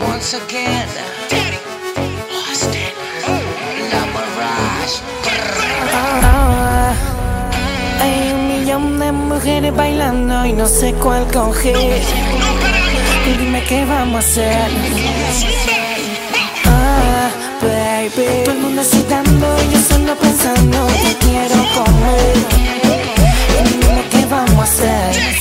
once again. Austin, La Mirage. Ah, hay un millón de mujeres bailando y no sé cuál coger. Dime qué vamos a hacer. Ah, baby. Todo el mundo citando y yo solo pensando que quiero comer. Dime qué vamos a hacer.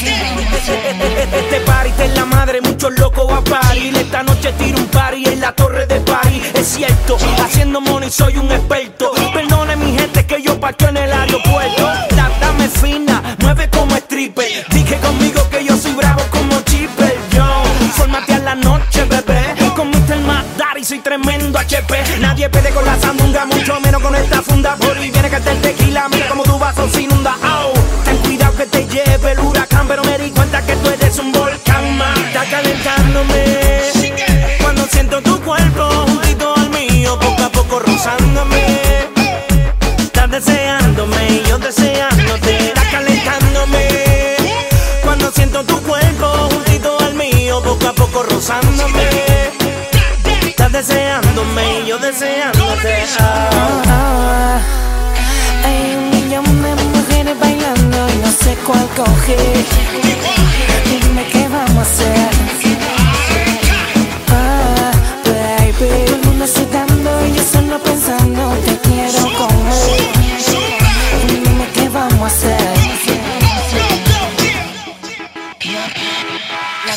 Este party está en la madre, muchos locos va a parir. Esta noche tiro un party en la torre de París. Es cierto, haciendo money soy un experto. Perdone mi gente que yo parqueo en el aeropuerto. La dame fina, mueve como stripper. Dije conmigo que yo soy bravo como Chipper. Yo, fórmate a la noche, bebé. Con Mr. Madari soy tremendo HP. Nadie pede con la sandunga, mucho menos con Estás deseándome y yo deseándote. Hay un millón de mujeres bailando y no sé cuál coger.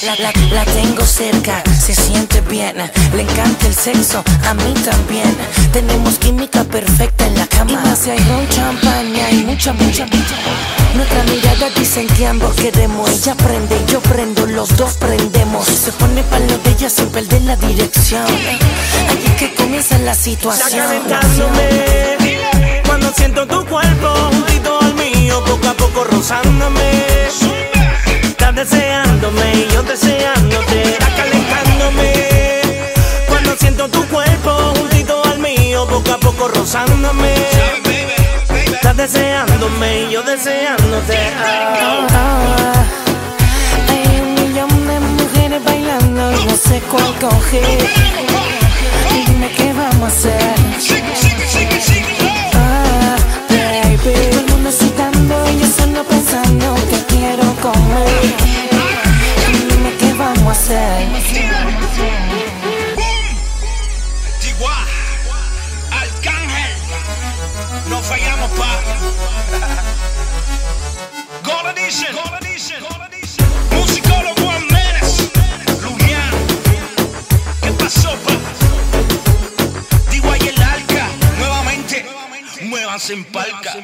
La, la- la tengo cerca, se siente bien. Le encanta el sexo, a mí también. Tenemos química perfecta en la cama. Y más hay ron, champaña y mucha, mucha, mucha. Nuestra mirada dicen que ambos queremos. Ella prende, yo prendo, los dos prendemos. Se pone para lo de ella sin perder la dirección. Ahí es que comienza la situación. Cuando siento tu cuerpo juntito al mío Poco a poco rozándome tu cuerpo juntito al mío Poco a poco rozándome Estás deseándome y yo deseándote Ah. Hay un millón de mujeres bailando y no sé cuál coger. Dime qué vamos a hacer. No fallamos pa. Gold Edition, Musicólogo Jiménez, Lugiano, ¿qué pasó pa? Tigua y el Arca, nuevamente, muévanse en palca.